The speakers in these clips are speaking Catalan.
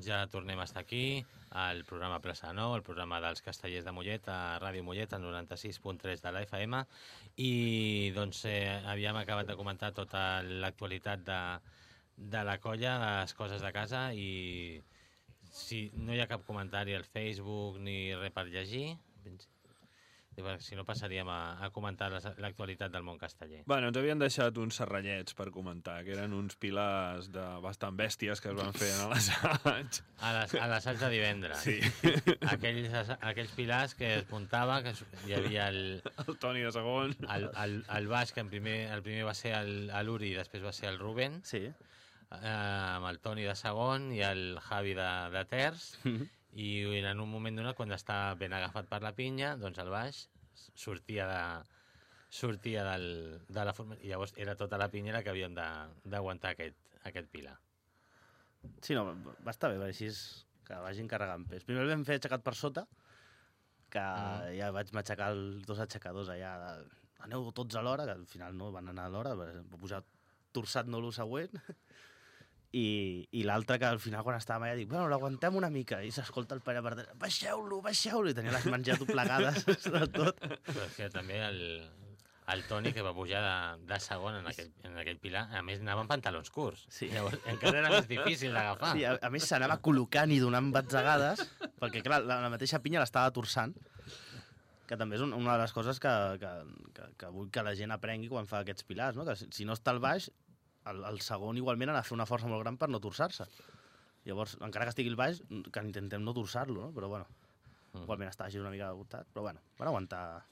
Doncs ja tornem a estar aquí, al programa Plaça Nou, el programa dels castellers de Mollet, a Ràdio Mollet, al 96.3 de la FM, i doncs eh, havíem acabat de comentar tota l'actualitat de, de la colla, les coses de casa, i si no hi ha cap comentari al Facebook ni res per llegir, perquè si no passaríem a, a comentar l'actualitat del món casteller. Bueno, ens havien deixat uns serrallets per comentar, que eren uns pilars de bastant bèsties que es van fer en l'assaig. A les- a l'assaig de divendres. Sí. Aquells, aquells pilars que es muntava, que hi havia el, El Toni de segon. el, el, el baix, que en primer, el primer va ser a l'Uri i després va ser el Rubén, Sí. eh, amb el Toni de segon i el Javi de, de terç, i en un moment donat, quan està ben agafat per la pinya, doncs el baix sortia de, sortia del, de la forma... I llavors era tota la pinyera que havíem d'aguantar aquest, aquest pilar. Sí, no, va estar bé, així és que vagin carregant pes. Primer vam fer aixecat per sota, que mm. ja vaig m'aixecar els dos aixecadors allà. De... Aneu tots alhora, que al final no van anar a l'hora, va posar torçat no lo següent. I, i l'altre que al final quan estàvem allà dic, bueno, l'aguantem una mica i s'escolta el pare per darrere, baixeu-lo, baixeu-lo i tenia les mans ja doblegades de tot Però és que també el, el Toni, que va pujar de, de segon en aquell, en aquell pilar, a més anava amb pantalons curts. Sí. Llavors encara era més difícil d'agafar. Sí, a, a més s'anava col·locant i donant batzegades, perquè clar, la, la mateixa pinya l'estava torçant, que també és un, una de les coses que, que, que, que vull que la gent aprengui quan fa aquests pilars, no? que si no està al baix, el, el segon igualment ha de fer una força molt gran per no torçar-se. Llavors, encara que estigui al baix, que intentem no torçar-lo, no? però bueno, Mm. igualment està així una mica agotat, però bueno, van aguantar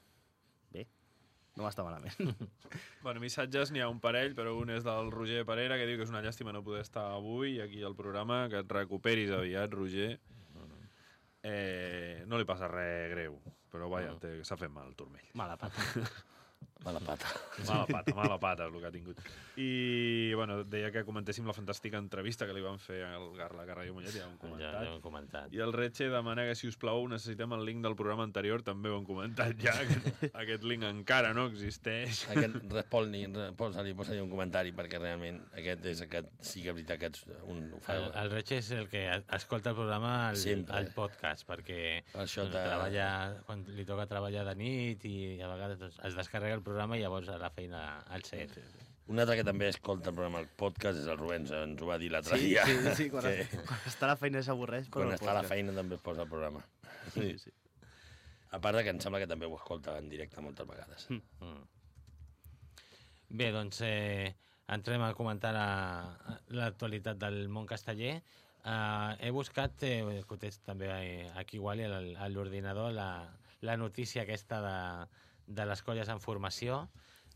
bé, no va estar malament. Bueno, missatges n'hi ha un parell, però un és del Roger Parera, que diu que és una llàstima no poder estar avui aquí al programa, que et recuperis aviat, Roger. Eh, no li passa res greu, però vaja, No. té- s'ha fet mal el turmell. Mala pata. Mala pata. Mala pata, mala pata, el que ha tingut. I, bueno, deia que comentéssim la fantàstica entrevista que li van fer al Garla Carraió Mollet, ja ho hem Ja, comentat. ja ho hem comentat. I el Retxe demana que, si us plau, necessitem el link del programa anterior, també ho hem comentat ja, que aquest link encara no existeix. Aquest, respon-li, posa-li posa un comentari, perquè realment aquest és aquest, sí que és veritat que ets un, El, el Reig és el que escolta el programa al, al podcast, perquè Per això doncs, t'ha- treballa, quan li toca treballar de nit i a vegades doncs, es descarrega el programa i llavors a la feina al set. Un altre que també escolta el programa, el podcast, és el Rubens, ens ho va dir l'altre Sí, dia. sí, sí, quan, que quan està a la feina s'avorreix. però quan està a la feina també es posa el programa. Sí, sí. A part de que em sembla que també ho escolta en directe moltes vegades. Mm. Bé, doncs eh, entrem a comentar la- l'actualitat del món casteller. Uh, he buscat, eh, també eh, aquí igual al- a l'ordinador, la, la notícia aquesta de, de les colles en formació.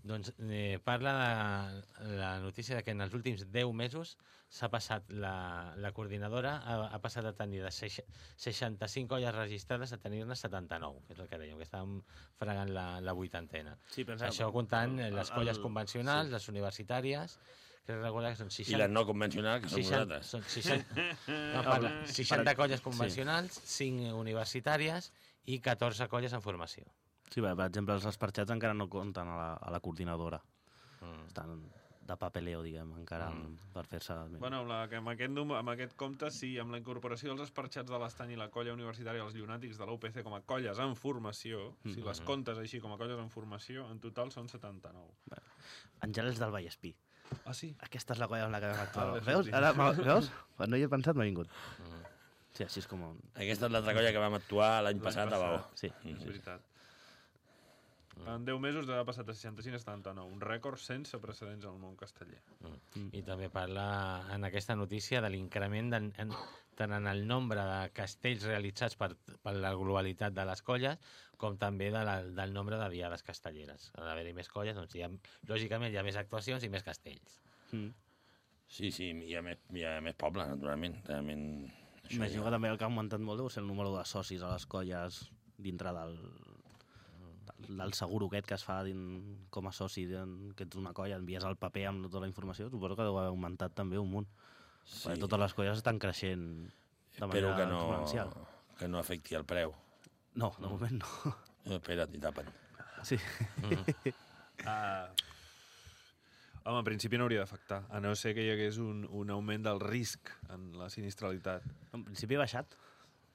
Doncs eh, parla de la notícia de que en els últims 10 mesos s'ha passat la, la coordinadora, ha, ha passat a tenir de seix- 65 colles registrades a tenir-ne 79, que és el que dèiem, que estàvem fregant la, la vuitantena. Sí, pensa- Això comptant el- les el- colles el- convencionals, les universitàries, que recordar que són I 60... les no convencionals, que som 60, nosaltres. són 60, no, parla, 60 colles convencionals, 5 universitàries i 14 colles en formació. Sí, bé, per exemple, els esparxats encara no compten a la, a la coordinadora. Mm. Estan de papeleo, diguem, encara mm. per fer-se... Bueno, amb, la, que amb, aquest, amb aquest compte, sí, amb la incorporació dels esparxats de l'Estany i la colla universitària dels llunàtics de l'UPC com a colles en formació, si les comptes així com a colles en formació, en total són 79. Àngels del Vallespí. Ah, sí? Aquesta és la colla amb la que vam actuar. Ah, bé, veus? sí. Ara, veus? Quan no hi he pensat, m'ha vingut. Sí, així és com... Un... Aquesta és l'altra colla que vam actuar l'any passat a Baó. Sí. És veritat. En 10 mesos ha passat de 65 a 79, un rècord sense precedents al món casteller. Mm. I també parla en aquesta notícia de l'increment tant en el nombre de castells realitzats per, per la globalitat de les colles com també de la, del nombre de diades castelleres. Al haver-hi més colles, doncs hi ha, lògicament hi ha més actuacions i més castells. Mm. Sí, sí, hi ha més, hi ha més pobles, naturalment. Realment, Imagino ja- que també el que ha augmentat molt deu ser el número de socis a les colles dintre del, del seguro aquest que es fa din, com a soci, din, que ets una colla, envies el paper amb tota la informació, suposo que deu haver augmentat també un munt. Sí. Perquè totes les colles estan creixent de Espero manera que no, exponencial. que no afecti el preu. No, de moment no. No, espera't, i tapen. Sí. Uh, home, en principi no hauria d'afectar, a no ser que hi hagués un, un augment del risc en la sinistralitat. En principi ha baixat.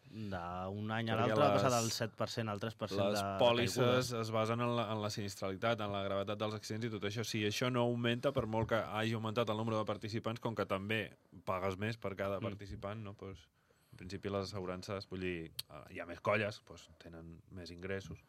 D'un any a l'altre ha les- passat del 7% al 3% Les de pòlisses es basen en la, en la sinistralitat, en la gravetat dels accidents i tot això. Si això no augmenta, per molt que hagi augmentat el nombre de participants, com que també pagues més per cada Mm. participant, no? pues, en principi les assegurances, vull dir, eh, hi ha més colles, pues, tenen més ingressos,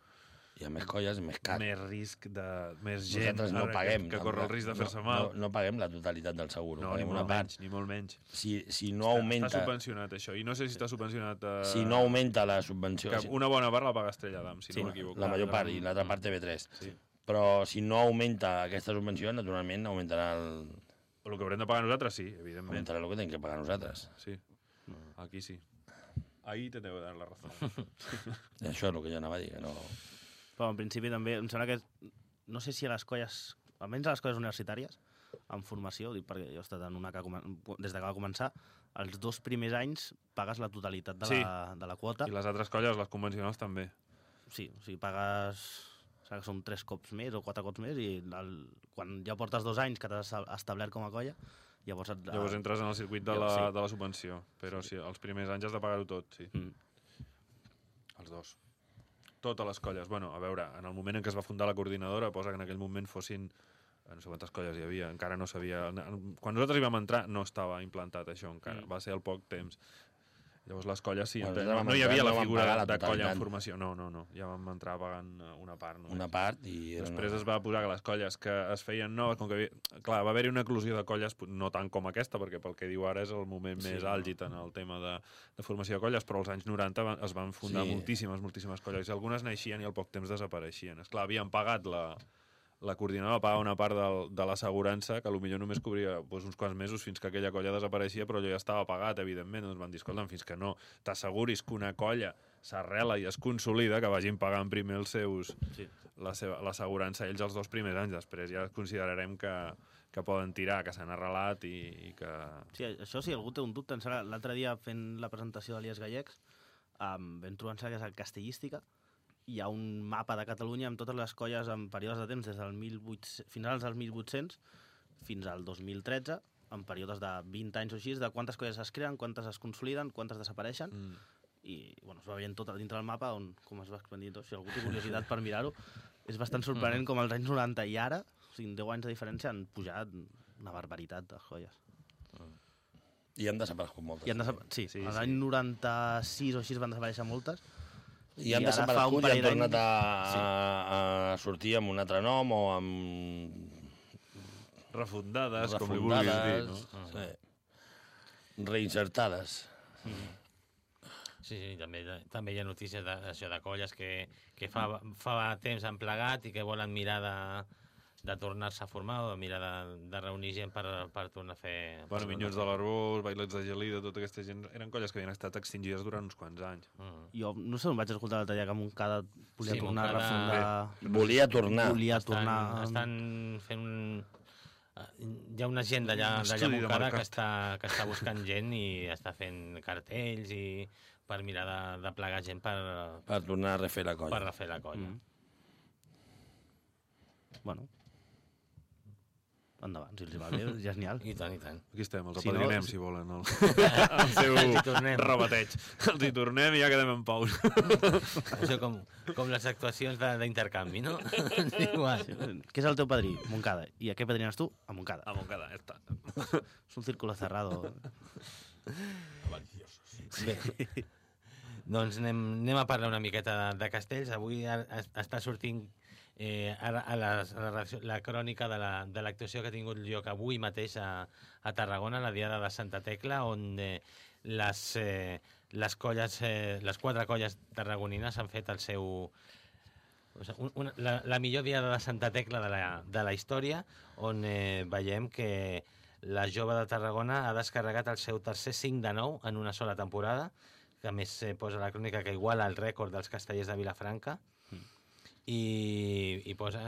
Hi ha més colles, més car. més risc de... més gent Nosaltres no ara, paguem. que, que corre el risc de fer-se no, mal. No, no paguem la totalitat del seguro, No, ni molt part. menys, ni molt menys. Si, si no Està- augmenta... Està subvencionat, això. I no sé si està subvencionat... Eh, Si no augmenta la subvenció... Que una bona part la paga Estrella d'Am, si sí, no m'equivoco. la major part, i l'altra part TV3. Sí. Però si no augmenta aquesta subvenció, naturalment augmentarà el, El que haurem de pagar nosaltres, sí, evidentment. augmentarà el que tenim que pagar nosaltres. Sí, aquí sí. Ahí te dar la razón. I això és el que jo anava a dir, que no... Però en principi també, em sembla que... No sé si a les colles, almenys a les colles universitàries, en formació, dic perquè jo he estat en una que des de que va començar, els dos primers anys pagues la totalitat de, Sí. la, de la quota. I les altres colles, les convencionals, també. Sí, o sigui, pagues... que són tres cops més o quatre cops més i el, quan ja portes dos anys que t'has establert com a colla, llavors... Et, Llavors entres en el circuit de la, sí. de la subvenció. Però sí, els primers anys has de pagar-ho tot, sí. Mm. Els dos. Totes les colles. Bueno, a veure, en el moment en què es va fundar la coordinadora, posa que en aquell moment fossin eh, no sé quantes colles hi havia, encara no sabia... Quan nosaltres hi vam entrar no estava implantat això encara, Mm. va ser al poc temps. Llavors les colles sí, Bueno, no, hi havia la figura la de colla en formació. No, no, no, ja vam entrar pagant eh, una part. Només. Una part i... Després es va posar que les colles que es feien noves, com que havia... clar, va haver-hi una eclosió de colles, no tant com aquesta, perquè pel que diu ara és el moment Sí, més no. àlgid en el tema de, de formació de colles, però als anys 90 va- es van fundar Sí. moltíssimes, moltíssimes colles, i algunes naixien i al poc temps desapareixien. Esclar, havien pagat la, la coordinadora pagar una part del, de l'assegurança que potser només cobria doncs, uns quants mesos fins que aquella colla desapareixia, però allò ja estava pagat, evidentment. Doncs van dir, escolta'm, fins que no t'asseguris que una colla s'arrela i es consolida, que vagin pagant primer els seus, Sí. la l'assegurança ells els dos primers anys. Després ja considerarem que, que poden tirar, que s'han arrelat i, i que... Sí, això si algú té un dubte, l'altre dia fent la presentació d'Alies Gallecs, um, vam trobar em sembla que és a Castellística, hi ha un mapa de Catalunya amb totes les colles en períodes de temps des del 1800, finals dels 1800 fins al 2013, en períodes de 20 anys o així, de quantes colles es creen, quantes es consoliden, quantes desapareixen, Mm. i bueno, es va veient tot dintre del mapa on, com es va expandint tot. Si algú té curiositat per mirar-ho, és bastant sorprenent com als anys 90 i ara, o sigui, en 10 anys de diferència, han pujat una barbaritat de colles. I han desaparegut moltes. I han desapa... Sí, Sí, sí, sí. l'any 96 o així van desaparèixer moltes. I han desaparegut i han parell d'anys- tornat a, a sortir amb un altre nom o amb Refundades, com li vulguis dir, no? refundades, sí. reinsertades. Sí, sí, també, també hi ha notícies de- d'això de colles que, que fa, fa temps han plegat i que volen mirar de, de tornar-se a formar o mirar de, de reunir gent per, per tornar a fer... per Bueno, Minyons de l'Arbós, Bailets de Gelida, tota aquesta gent, eren colles que havien estat extingides durant uns quants anys. Mm. Jo no sé on vaig escoltar l'altre dia que Montcada volia Sí, tornar Montcada- a refundar... Volia tornar. Volia Estan, tornar... estan fent un... Hi ha una gent d'allà Montcada que està, que està buscant gent i està fent cartells i per mirar de, de plegar gent per, Per tornar a refer la per colla. refer la colla. Mm. Bueno. Endavant, si els va bé, genial. I tant, i tant. Aquí estem, els Si no, apadrinem, si- si volen, el, el seu rebateig. Els hi tornem i ja quedem en pau. Això com, com les actuacions de- d'intercanvi, no? Igual. Què és el teu padrí? Montcada. I a què padrines tu? A Montcada. A Montcada, ja està. És un círculo cerrado. Bé. doncs anem, anem a parlar una miqueta de, de castells. Avui ha- es- està sortint eh, ara a la, a la, la crònica de la- de l'actuació que ha tingut lloc avui mateix a, a Tarragona, la Diada de Santa Tecla, on eh, les, eh, les, colles, eh, les quatre colles tarragonines han fet el seu... Una, la, la millor diada de Santa Tecla de la, de la història, on eh, veiem que la jove de Tarragona ha descarregat el seu tercer 5 de 9 en una sola temporada, que a més eh, posa la crònica que iguala el rècord dels castellers de Vilafranca. I, i posa,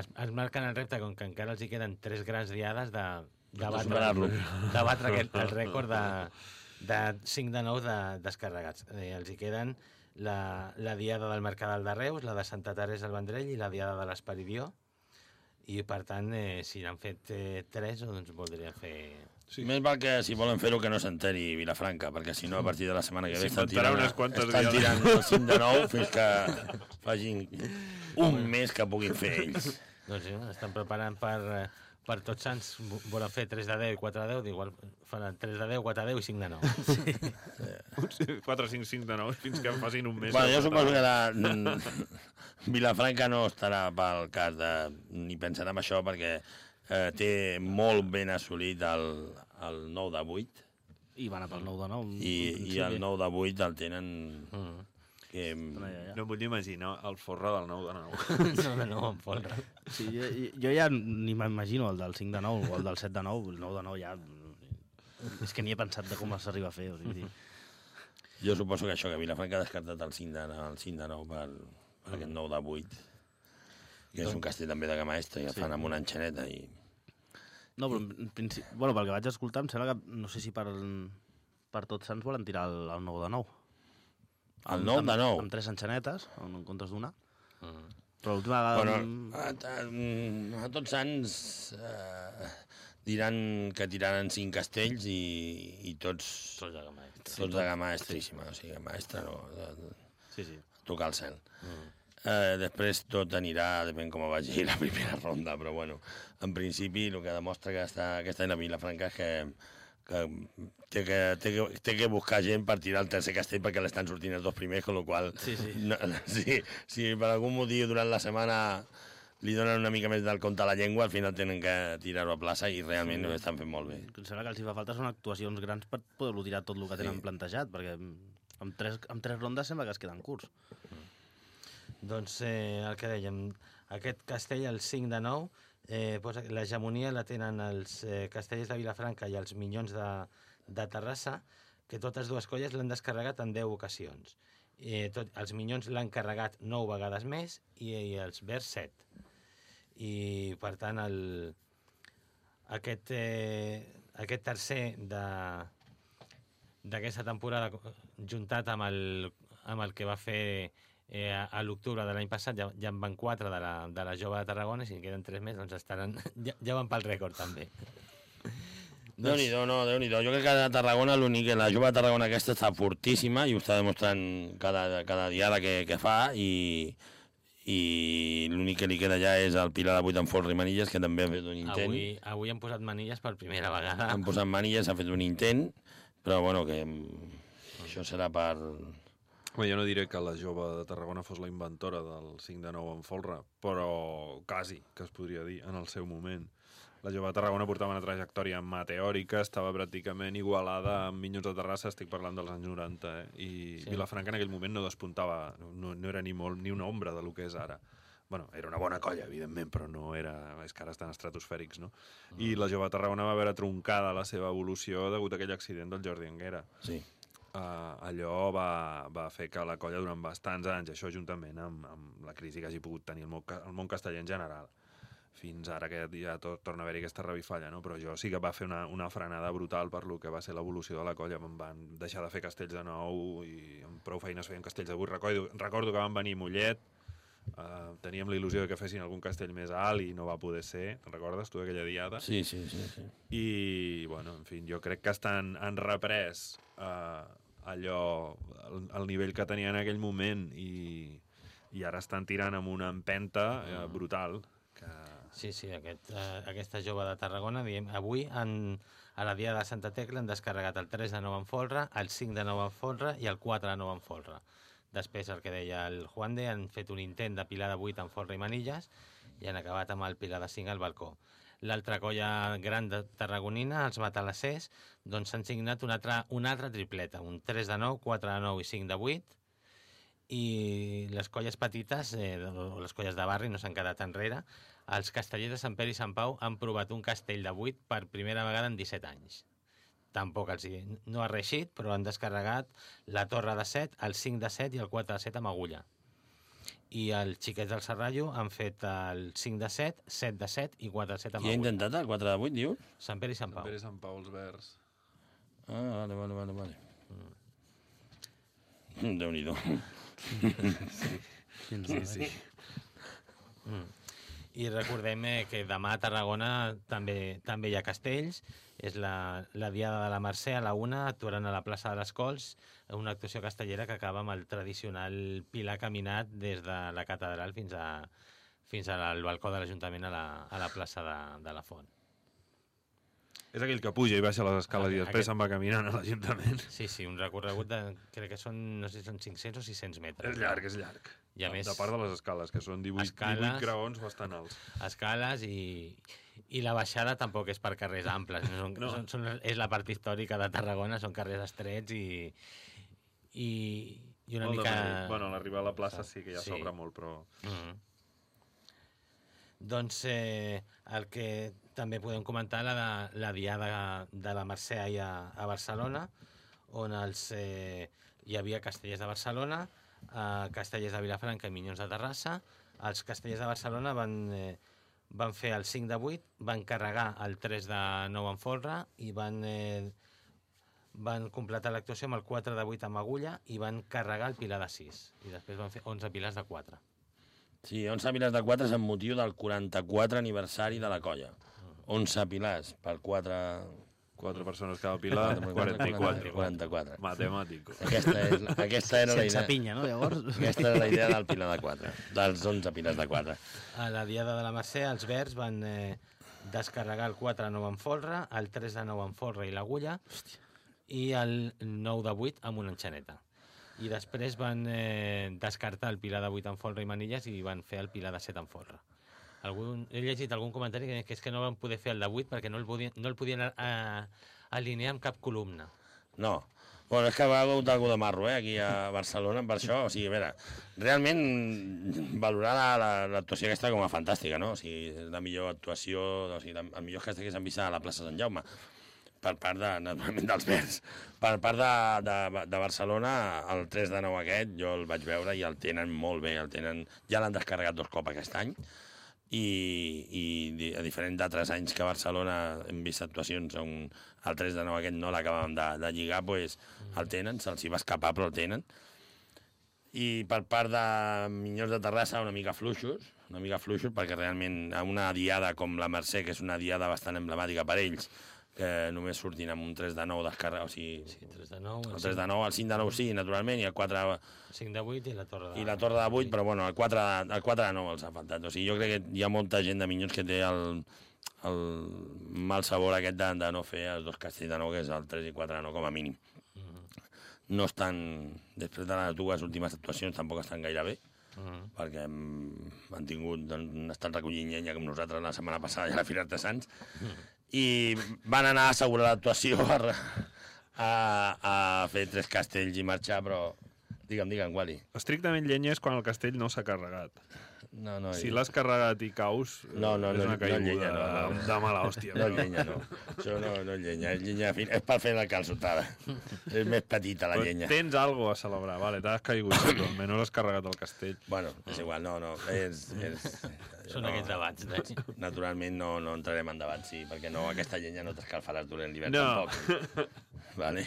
es, es marquen el repte, com que encara els hi queden tres grans diades de, de, batre, superar-lo. de batre aquest, el rècord de, de 5 de 9 de, descarregats. Eh, els hi queden la, la diada del Mercadal de Reus, la de Santa Teresa del Vendrell i la diada de l'Esperidió. I, per tant, eh, si n'han fet eh, tres, doncs voldria fer... Sí. Més val que si volen fer-ho que no s'enteri Vilafranca, perquè si no a partir de la setmana que ve estan tirant, unes estan diades. tirant el 5 de 9 fins que facin un mes que puguin fer ells. Doncs sí, estan preparant per, eh, per tots sants, vo- volen fer 3 de 10 i 4 de 10, igual faran 3 de 10, 4 de 10 i 5 de 9. 4, 5, 5 de 9 fins que en facin un mes. Bueno, jo suposo que la, Vilafranca no estarà pel cas de, ni pensarà en això perquè eh, té molt ben assolit el, el 9 de 8 I van a pel 9 de 9. i, i el 9 de 8 el tenen Mm. Que, Ja, ja. No em vull imaginar el forra del 9 de 9. No, de 9 en folre. Sí, jo, jo ja ni m'imagino el del 5 de 9 o el del 7 de 9. El 9 de 9 ja... És que ni he pensat de com s'arriba a fer. O sigui, jo suposo que això, que Vilafranca ha descartat el 5 de, el 5 de 9 per, per aquest 9 de 8 que és un castell també de gamma extra i el Sí. fan amb una enxaneta i No, però en principi... Bueno, pel que vaig escoltar, em sembla que... No sé si per, per tots sants volen tirar el, el 9 de 9. El 9 de 9 Amb tres enxanetes, en, en comptes d'una. Mm. Però l'última vegada... Bueno, a, a, a tots sants eh, diran que tiraran cinc castells i, i tots, Tots de gamma extra. tots de gamma estríssima, o sigui, gamma extra no, de, de, Sí, sí. tocar el cel. Mm. Eh, després tot anirà, depèn com vagi la primera ronda, però bueno, en principi el que demostra que està, aquesta la Vilafranca és que, que, té que, té que té que buscar gent per tirar el tercer castell perquè l'estan sortint els dos primers, amb la qual Sí, sí. no, si, si per algun motiu durant la setmana li donen una mica més del compte a la llengua, al final tenen que tirar-ho a plaça i realment ho estan fent molt bé. Em sembla que els hi fa falta són actuacions grans per poder-lo tirar tot el que tenen Sí. plantejat, perquè amb tres, amb tres rondes sembla que es queden curts. Doncs eh, el que dèiem, aquest castell, el 5 de 9, eh, posa, l'hegemonia la tenen els eh, castellers de Vilafranca i els minyons de, de Terrassa, que totes dues colles l'han descarregat en 10 ocasions. Eh, tot, els minyons l'han carregat 9 vegades més i, i els vers 7. I, per tant, el, aquest, eh, aquest tercer de d'aquesta temporada juntat amb el, amb el que va fer eh, a, l'octubre de l'any passat ja, ja en van quatre de la, de la jove de Tarragona i si en queden tres més doncs estaran, ja, ja van pel rècord també. Déu-n'hi-do, no, déu nhi Jo crec que a Tarragona l'únic que la jove de Tarragona aquesta està fortíssima i ho està demostrant cada, cada diada que, que fa i, i l'únic que li queda ja és el Pilar de 8 en Forra i Manilles, que també ha fet un intent. avui, avui han posat manilles per primera vegada. Han posat Manilles, ha fet un intent, però bueno, que mm, això serà per... Home, jo no diré que la jove de Tarragona fos la inventora del 5 de 9 en folre, però quasi, que es podria dir, en el seu moment. La jove de Tarragona portava una trajectòria meteòrica, estava pràcticament igualada amb Minyons de Terrassa, estic parlant dels anys 90, eh? i Sí. Vilafranca en aquell moment no despuntava, no, no era ni, molt, ni una ombra de lo que és ara. bueno, era una bona colla, evidentment, però no era... És que ara estan estratosfèrics, no? I la jove de Tarragona va veure troncada la seva evolució degut a aquell accident del Jordi Anguera. Sí. Uh, allò va, va fer que la colla durant bastants anys, això juntament amb, amb la crisi que hagi pogut tenir el món, el món casteller en general, fins ara que ja to, torna a haver-hi aquesta revifalla, no? però jo sí que va fer una, una frenada brutal per lo que va ser l'evolució de la colla. Em van deixar de fer castells de nou i amb prou feines feien castells de vuit. Recordo, recordo que van venir Mollet, uh, teníem la il·lusió de que fessin algun castell més alt i no va poder ser. Recordes tu d'aquella diada? Sí, sí, sí. sí. I, bueno, en fi, jo crec que estan, han reprès eh, allò, el, el nivell que tenien en aquell moment i, i ara estan tirant amb una empenta eh, brutal. Que... Sí, sí, aquest, uh, aquesta jove de Tarragona, diem, avui han, a la dia de Santa Tecla han descarregat el 3 de 9 en folre, el 5 de 9 en folre i el 4 de 9 en folre. Després, el que deia el Juan de, han fet un intent de pilar de 8 en folre i manilles i han acabat amb el pilar de 5 al balcó. L'altra colla gran de tarragonina, els matalassers, doncs s'han signat una altra, una altra tripleta, un 3 de 9, 4 de 9 i 5 de 8, i les colles petites, eh, les colles de barri, no s'han quedat enrere. Els castellers de Sant Pere i Sant Pau han provat un castell de 8 per primera vegada en 17 anys. Tampoc els hi, no ha reixit, però han descarregat la torre de 7, el 5 de 7 i el 4 de 7 amb agulla. I els xiquets del Serrallo han fet el 5 de 7, 7 de 7 i 4 de 7 amb Qui ha intentat el 4 de 8, dius? Sant Pere i Sant Pau. Pere Sant Pau, els verds. Ah, vale, vale, vale. vale. Mm. Déu-n'hi-do. Sí, sí. I recordem eh, que demà a Tarragona també també hi ha castells. És la, la Diada de la Mercè a la una, actuaran a la plaça de les Cols, una actuació castellera que acaba amb el tradicional pilar caminat des de la catedral fins a fins al balcó de l'Ajuntament a, la, a la plaça de, de la Font. És aquell que puja i baixa les escales Ah, i després aquest- se'n va caminant a l'Ajuntament. Sí, sí, un recorregut de, crec que són, no sé si són 500 o 600 metres. És llarg, és llarg. I a de, més- de part de les escales, que són 18, Escales. 18 graons bastant alts. escales i, i la baixada tampoc és per carrers amples. No són, No. Són, són, és la part històrica de Tarragona, són carrers estrets i, i, i una Molt de mica... perill. Bueno, l'arribar a la plaça sí que ja Sí. s'obre molt, però... Mm. Doncs eh, el que també podem comentar la, de, la diada de la Mercè a, a Barcelona, on els, eh, hi havia castellers de Barcelona, eh, castellers de Vilafranca i Minyons de Terrassa. Els castellers de Barcelona van, eh, van fer el 5 de 8, van carregar el 3 de 9 en folre i van, eh, van completar l'actuació amb el 4 de 8 amb agulla i van carregar el pilar de 6. I després van fer 11 pilars de 4. Sí, 11 pilars de 4 és amb motiu del 44 aniversari de la colla. 11 pilars per 4... 4 persones cada pilar, 44. 44. Matemàtico. Aquesta, és, aquesta era la Sense idea. pinya, no, llavors? Aquesta era la idea del pilar de 4, dels 11 pilars de 4. A la Diada de la Mercè, els verds van eh, descarregar el 4 de 9 en folre, el 3 de 9 en folre i l'agulla, i el 9 de 8 amb una enxaneta. I després van eh, descartar el pilar de 8 en folre i manilles i van fer el pilar de 7 en folre. Algun, he llegit algun comentari que, és que no van poder fer el de 8 perquè no el podien, no el podien eh, alinear amb cap columna. No. Bueno, és que va hagut algú de marro, eh, aquí a Barcelona, per això. O sigui, a veure, realment valorar la- la- l'actuació la, aquesta com a fantàstica, no? O sigui, la millor actuació, o sigui, la, el millor que s'han vist a la plaça Sant Jaume per part de, naturalment, dels Verds. Per part de, de, de Barcelona, el 3 de 9 aquest, jo el vaig veure i el tenen molt bé, el tenen... Ja l'han descarregat dos cops aquest any, i, i a diferent d'altres anys que a Barcelona hem vist actuacions on el 3 de 9 aquest no l'acabàvem de, de lligar, pues, el tenen, se'ls hi va escapar, però el tenen. I per part de Minyons de Terrassa, una mica fluixos, una mica fluixos, perquè realment a una diada com la Mercè, que és una diada bastant emblemàtica per ells, que només surtin amb un 3 de 9 descarregat, o sigui, Sí, 3 de 9, el 3 de 9, el 5 de 9 sí, naturalment, i el 4 5 de 8 i la torre de... i la torre de 8, però bueno, el 4, de- el 4 de 9 els ha faltat. O sigui, jo crec que hi ha molta gent de Minyons que té el, el mal sabor aquest de, de no fer els dos castells de 9, que és el 3 i 4 de 9 com a mínim. No estan, després de les dues últimes actuacions, tampoc estan gaire bé, Mhm. perquè hem, han tingut, doncs, han estat recollint llenya com nosaltres la setmana passada a la Fira Artesans, i van anar a assegurar l'actuació a, a, a fer tres castells i marxar, però digue'm, digue'm, Wally. Estrictament llenya és quan el castell no s'ha carregat. No, no, Si l'has carregat i caus, eh, No, no, és no, una no caiguda llenya, no, no. de, mala hòstia. No llenya, no. Això no, no és llenya, és llenya fina. És per fer la calçotada. és més petita, la Però llenya. Tens algo a celebrar, vale, t'has caigut, però almenys has carregat el castell. Bueno, és igual, no, no. És, és, Són no, aquests debats. Eh? Naturalment no, no entrarem en debat, sí, perquè no, aquesta llenya no t'escalfaràs durant l'hivern No. tampoc. Vale.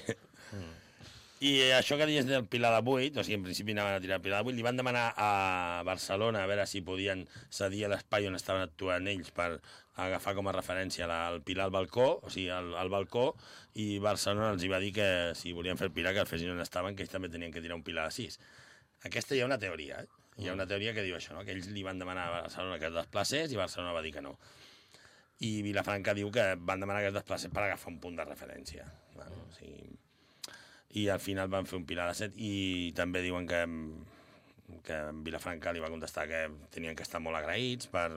I això que dius del Pilar de 8, o sigui, en principi anaven a tirar el Pilar de 8, li van demanar a Barcelona a veure si podien cedir a l'espai on estaven actuant ells per agafar com a referència la, el Pilar al balcó, o sigui, el, el balcó, i Barcelona els hi va dir que si volien fer el Pilar, que el fessin on estaven, que ells també tenien que tirar un Pilar de 6. Aquesta hi ha una teoria, eh? Hi ha una teoria que diu això, no? que ells li van demanar a Barcelona que es desplacés i Barcelona va dir que no. I Vilafranca diu que van demanar que es desplacés per agafar un punt de referència. Bueno, o sigui, i al final van fer un pilar de 7 i també diuen que, que Vilafranca li va contestar que tenien que estar molt agraïts per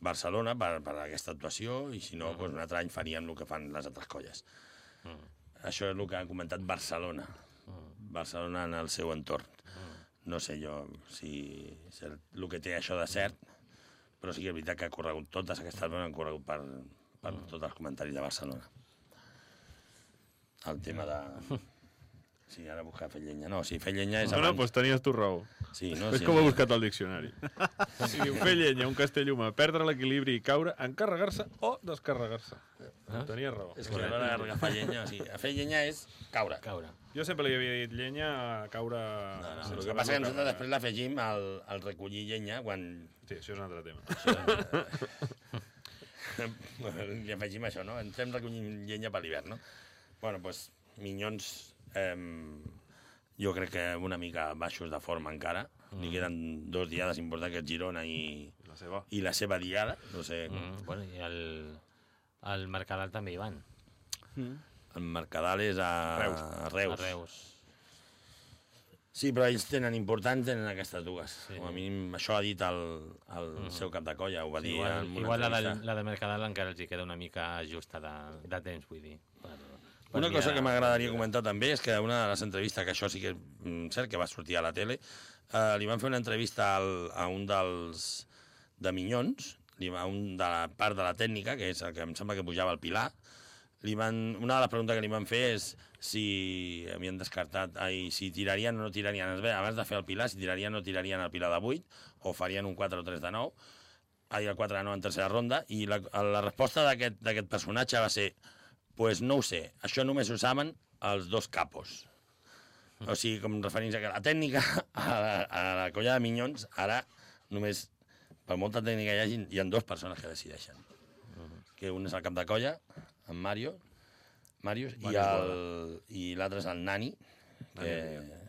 Barcelona per, per aquesta actuació i si no, doncs un altre any faríem el que fan les altres colles. Això és el que ha comentat Barcelona. Barcelona en el seu entorn. No sé jo si, si el, que té això de cert, però sí que és veritat que ha corregut, totes aquestes veus han corregut per, per tots els comentaris de Barcelona. El tema de... Sí, ara buscar fer llenya. No, sí, fer llenya és No, no, abans. doncs tenies tu raó. Sí, no, Ves sí, com he sí. buscat al diccionari. Si diu fer llenya, un castell humà, perdre l'equilibri i caure, encarregar-se o descarregar-se. Tenies raó. És que a l'hora d'agafar llenya, o sigui, a fer llenya és caure. Caure. Jo sempre li havia dit llenya a caure... No, no, el que passa que nosaltres després l'afegim al, al recollir llenya quan Sí, això és un altre tema. li afegim això, no? Ens fem recollint llenya per l'hivern, no? Bueno, doncs, Minyons, eh, jo crec que una mica baixos de forma encara. Mm. Li queden dos diades importants, que és Girona i, La seva. i la seva diada. No sé, mm. Mm, bueno, i el, el Mercadal també hi van. el Mercadal és a Reus. A Reus. A Reus. Sí, però ells tenen important, tenen aquestes dues. Sí. Sí. Com a mínim, això ha dit el, el mm. seu cap de colla, ho va dir Igual, en una igual la, del, entrevista. la de Mercadal encara els hi queda una mica justa de, de temps, vull dir. Per Una cosa que m'agradaria comentar també és que una de les entrevistes, que això sí que és mm, cert que va sortir a la tele, eh, li van fer una entrevista al, a un dels de Minyons, li va, un de la part de la tècnica, que és el que em sembla que pujava el Pilar, li van, una de les preguntes que li van fer és si havien descartat, ai, si tirarien o no tirarien, ve, abans de fer el Pilar, si tirarien o no tirarien el Pilar de 8, o farien un 4 o 3 de 9, ai, el 4 de 9 en tercera ronda, i la, la resposta d'aquest personatge va ser pues no ho sé, això només ho saben els dos capos. O sigui, com referint a que la tècnica a la, a la colla de Minyons, ara només, per molta tècnica hi hagi, hi ha dues persones que decideixen. Que un és el cap de colla, en Mario, Màrius el, i l'altre és el Nani, que...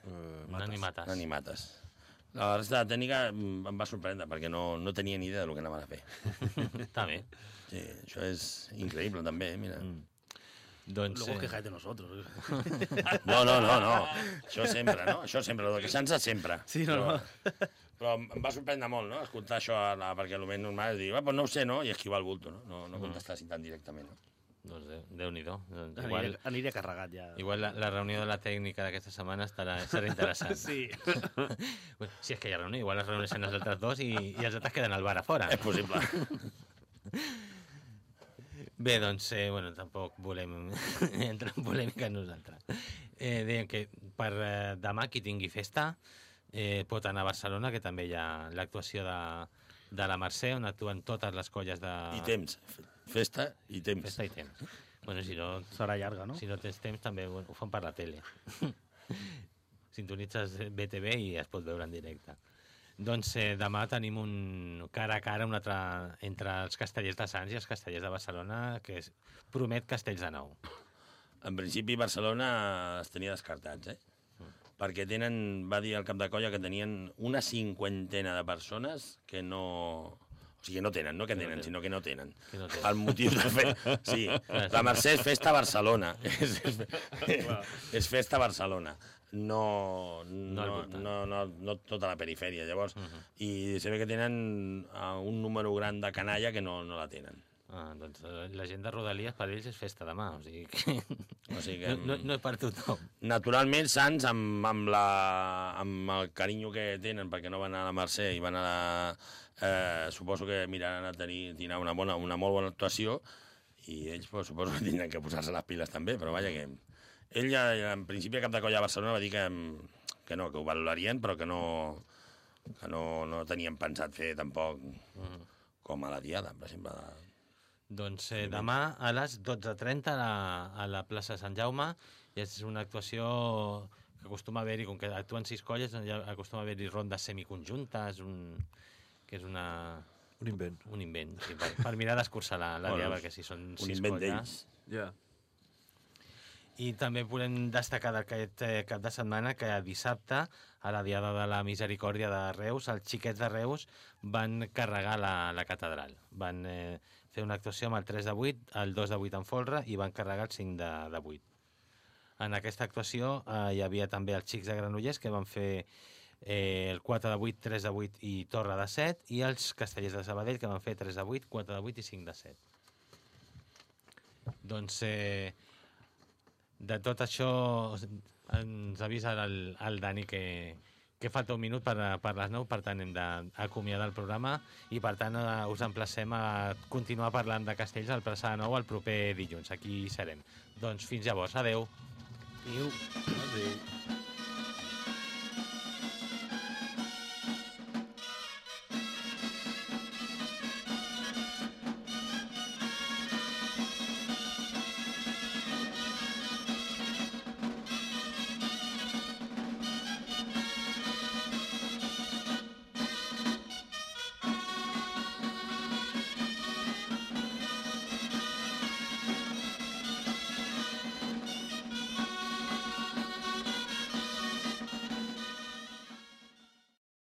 Uh, Nani Matas. Nani Mates. La resta de tècnica em va sorprendre, perquè no, no tenia ni idea del que anaven a fer. Està bé. Sí, això és increïble, també, eh, mira. Mm. Doncs, Luego eh, quejate de nosotros. No, no, no, no. Això sempre, no? Això sempre, lo de queixar-se sempre. Sí, no, però, no. Però em va sorprendre molt, no?, escoltar això, a la, perquè el més normal és dir, va, pues no ho sé, no?, i esquivar el bulto, no? No, no contestar així tan directament, no? doncs Déu- Déu-n'hi-do. Doncs Igual... igual, Aniré carregat ja. igual la, la reunió de la tècnica d'aquesta setmana estarà, serà interessant. Sí. Bueno, si és que hi ha reunió, igual es reuneixen els altres dos i, i els altres queden al bar a fora. És possible. Bé, doncs, eh, bueno, tampoc volem entrar en polèmica nosaltres. Eh, dèiem que per eh, demà qui tingui festa eh, pot anar a Barcelona, que també hi ha l'actuació de, de la Mercè, on actuen totes les colles de... I temps. Festa i temps. Festa i temps. Bueno, si no, Serà llarga, no? si no tens temps també bueno, ho fan per la tele. Sintonitzes BTV i es pot veure en directe. Doncs eh, demà tenim un cara a cara un altre, entre els castellers de Sants i els castellers de Barcelona que és, promet castells de nou. En principi, Barcelona es tenia descartats, eh? Perquè tenen, va dir el cap de colla que tenien una cinquantena de persones que no... O sigui, que no tenen, no que no tenen, tenen. sinó que no tenen. Que no tenen. El motiu de fer... Sí, la Mercè és festa a Barcelona. És, és, és festa a Barcelona. No, no, no, no, no, tota la perifèria, llavors. Uh -huh. I se ve que tenen uh, un número gran de canalla que no, no la tenen. Ah, doncs eh, la gent de Rodalies per ells és festa demà, o sigui que, O sigui que... no, no, no és per tothom. Naturalment, Sants, amb, amb, la, amb el carinyo que tenen perquè no van a la Mercè i van a la... Eh, suposo que miraran a tenir, tindrà una, bona, una molt bona actuació i ells pues, suposo que tindran que posar-se les piles també, però vaja que... Ell, ja, en principi, a cap de colla a Barcelona va dir que, que no, que ho valorarien, però que no, que no, no tenien pensat fer tampoc com a la Diada, per exemple. Doncs eh, demà a les 12.30 a, la, a la plaça Sant Jaume i és una actuació que acostuma a haver-hi, com que actuen sis colles, doncs ja acostuma a haver-hi rondes semiconjuntes, un, que és una, Un invent. un invent, sí, per, per mirar d'escurçar la, la Bueno, perquè si són Un sis invent colles... d'ells. Ja. I també podem destacar d'aquest eh, cap de setmana que dissabte, a la Diada de la Misericòrdia de Reus, els xiquets de Reus van carregar la, la catedral. Van eh, fer una actuació amb el 3 de 8, el 2 de 8 en folre i van carregar el 5 de, de 8. En aquesta actuació eh, hi havia també els xics de Granollers que van fer eh, el 4 de 8, 3 de 8 i torre de 7 i els castellers de Sabadell que van fer 3 de 8, 4 de 8 i 5 de 7. Doncs eh, de tot això ens avisa el, el Dani que, que falta un minut per, per les 9, per tant hem d'acomiadar el programa i per tant eh, us emplacem a continuar parlant de castells al Plaça de Nou el proper dilluns. Aquí serem. Doncs fins llavors, adeu. Iu. Adéu.